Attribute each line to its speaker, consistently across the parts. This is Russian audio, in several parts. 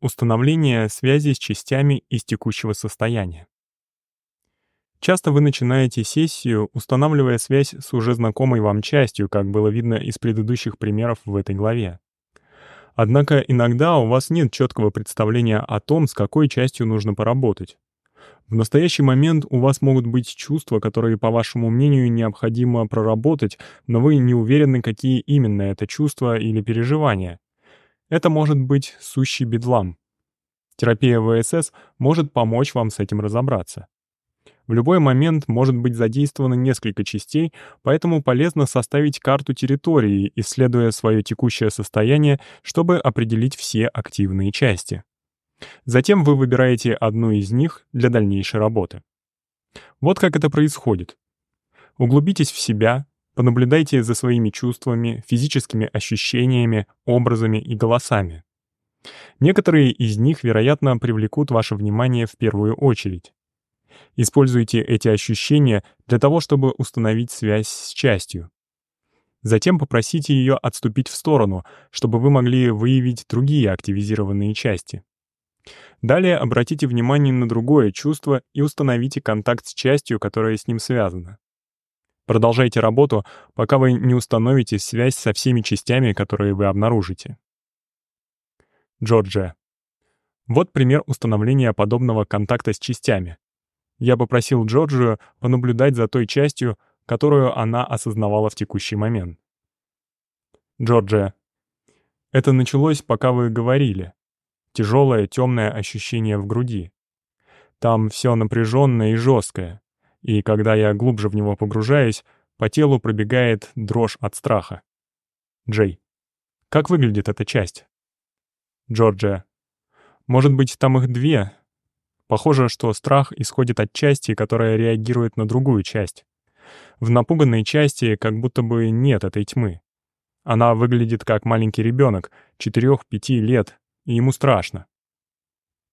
Speaker 1: Установление связи с частями из текущего состояния. Часто вы начинаете сессию, устанавливая связь с уже знакомой вам частью, как было видно из предыдущих примеров в этой главе. Однако иногда у вас нет четкого представления о том, с какой частью нужно поработать. В настоящий момент у вас могут быть чувства, которые, по вашему мнению, необходимо проработать, но вы не уверены, какие именно это чувства или переживания. Это может быть сущий бедлам. Терапия ВСС может помочь вам с этим разобраться. В любой момент может быть задействовано несколько частей, поэтому полезно составить карту территории, исследуя свое текущее состояние, чтобы определить все активные части. Затем вы выбираете одну из них для дальнейшей работы. Вот как это происходит. Углубитесь в себя, Понаблюдайте за своими чувствами, физическими ощущениями, образами и голосами. Некоторые из них, вероятно, привлекут ваше внимание в первую очередь. Используйте эти ощущения для того, чтобы установить связь с частью. Затем попросите ее отступить в сторону, чтобы вы могли выявить другие активизированные части. Далее обратите внимание на другое чувство и установите контакт с частью, которая с ним связана. Продолжайте работу, пока вы не установите связь со всеми частями, которые вы обнаружите. Джорджия. Вот пример установления подобного контакта с частями. Я попросил Джорджию понаблюдать за той частью, которую она осознавала в текущий момент. Джорджия. Это началось, пока вы говорили. Тяжелое темное ощущение в груди. Там все напряженное и жесткое и когда я глубже в него погружаюсь, по телу пробегает дрожь от страха. Джей. Как выглядит эта часть? Джорджия. Может быть, там их две? Похоже, что страх исходит от части, которая реагирует на другую часть. В напуганной части как будто бы нет этой тьмы. Она выглядит как маленький ребенок, 4-5 лет, и ему страшно.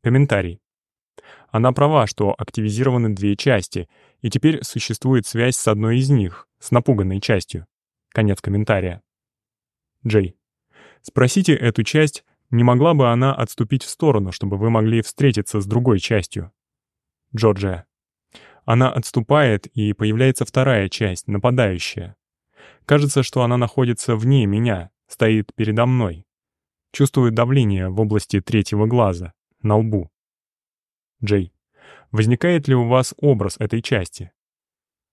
Speaker 1: Комментарий. Она права, что активизированы две части, и теперь существует связь с одной из них, с напуганной частью. Конец комментария. Джей. Спросите эту часть, не могла бы она отступить в сторону, чтобы вы могли встретиться с другой частью? Джорджия. Она отступает, и появляется вторая часть, нападающая. Кажется, что она находится вне меня, стоит передо мной. Чувствую давление в области третьего глаза, на лбу. Джей. Возникает ли у вас образ этой части?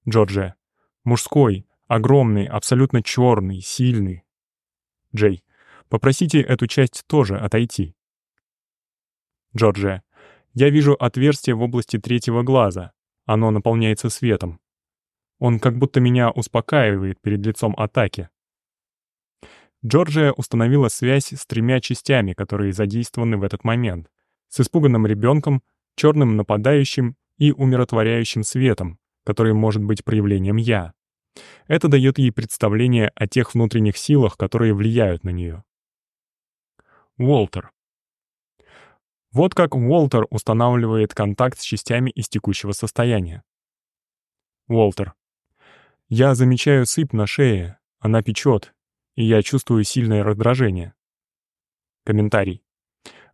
Speaker 1: Джорджия. Мужской, огромный, абсолютно черный, сильный. Джей. Попросите эту часть тоже отойти. Джорджия. Я вижу отверстие в области третьего глаза. Оно наполняется светом. Он как будто меня успокаивает перед лицом атаки. Джорджия установила связь с тремя частями, которые задействованы в этот момент. С испуганным ребенком, черным нападающим и умиротворяющим светом, который может быть проявлением «я». Это дает ей представление о тех внутренних силах, которые влияют на нее. Уолтер. Вот как Уолтер устанавливает контакт с частями из текущего состояния. Уолтер. Я замечаю сыпь на шее, она печет, и я чувствую сильное раздражение. Комментарий.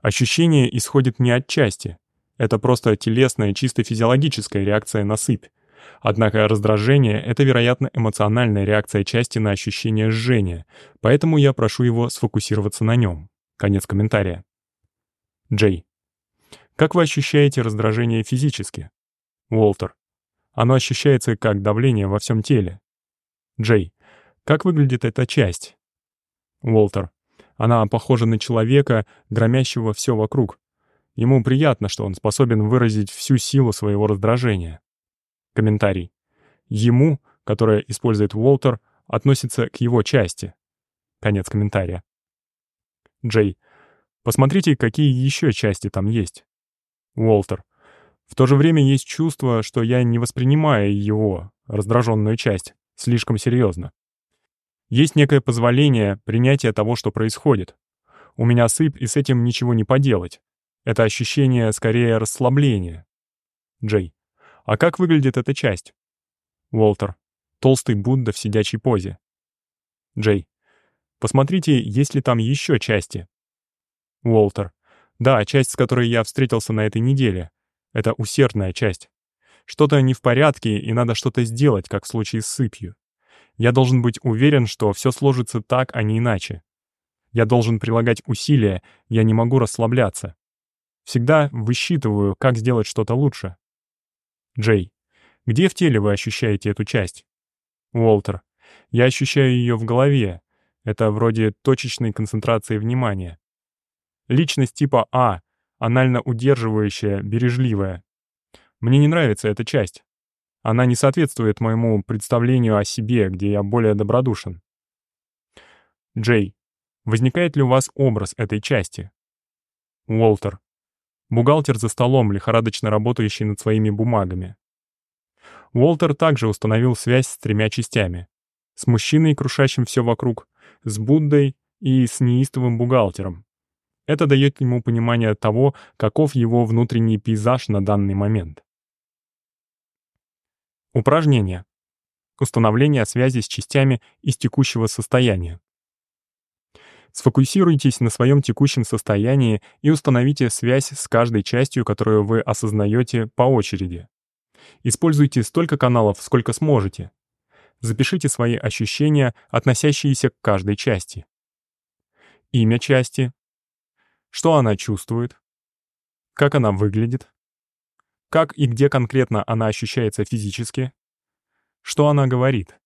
Speaker 1: Ощущение исходит не от части, это просто телесная, чисто физиологическая реакция на сыпь. Однако раздражение — это, вероятно, эмоциональная реакция части на ощущение жжения, поэтому я прошу его сфокусироваться на нем. Конец комментария. Джей. Как вы ощущаете раздражение физически? Уолтер. Оно ощущается как давление во всем теле. Джей. Как выглядит эта часть? Уолтер. Она похожа на человека, громящего все вокруг. Ему приятно, что он способен выразить всю силу своего раздражения. Комментарий. Ему, которое использует Уолтер, относится к его части. Конец комментария. Джей. Посмотрите, какие еще части там есть. Уолтер. В то же время есть чувство, что я не воспринимаю его, раздраженную часть, слишком серьезно. Есть некое позволение, принятие того, что происходит. У меня сыпь, и с этим ничего не поделать. Это ощущение скорее расслабления. Джей. А как выглядит эта часть? Уолтер. Толстый Будда в сидячей позе. Джей. Посмотрите, есть ли там еще части. Уолтер. Да, часть, с которой я встретился на этой неделе. Это усердная часть. Что-то не в порядке, и надо что-то сделать, как в случае с сыпью. Я должен быть уверен, что все сложится так, а не иначе. Я должен прилагать усилия, я не могу расслабляться. Всегда высчитываю, как сделать что-то лучше. Джей, где в теле вы ощущаете эту часть? Уолтер, я ощущаю ее в голове. Это вроде точечной концентрации внимания. Личность типа А, анально удерживающая, бережливая. Мне не нравится эта часть. Она не соответствует моему представлению о себе, где я более добродушен. Джей, возникает ли у вас образ этой части? Уолтер, бухгалтер за столом, лихорадочно работающий над своими бумагами. Уолтер также установил связь с тремя частями. С мужчиной, крушащим все вокруг, с Буддой и с неистовым бухгалтером. Это дает ему понимание того, каков его внутренний пейзаж на данный момент. Упражнение. Установление связи с частями из текущего состояния. Сфокусируйтесь на своем текущем состоянии и установите связь с каждой частью, которую вы осознаете по очереди. Используйте столько каналов, сколько сможете. Запишите свои ощущения, относящиеся к каждой части. Имя части. Что она чувствует? Как она выглядит? Как и где конкретно она ощущается физически? Что она говорит?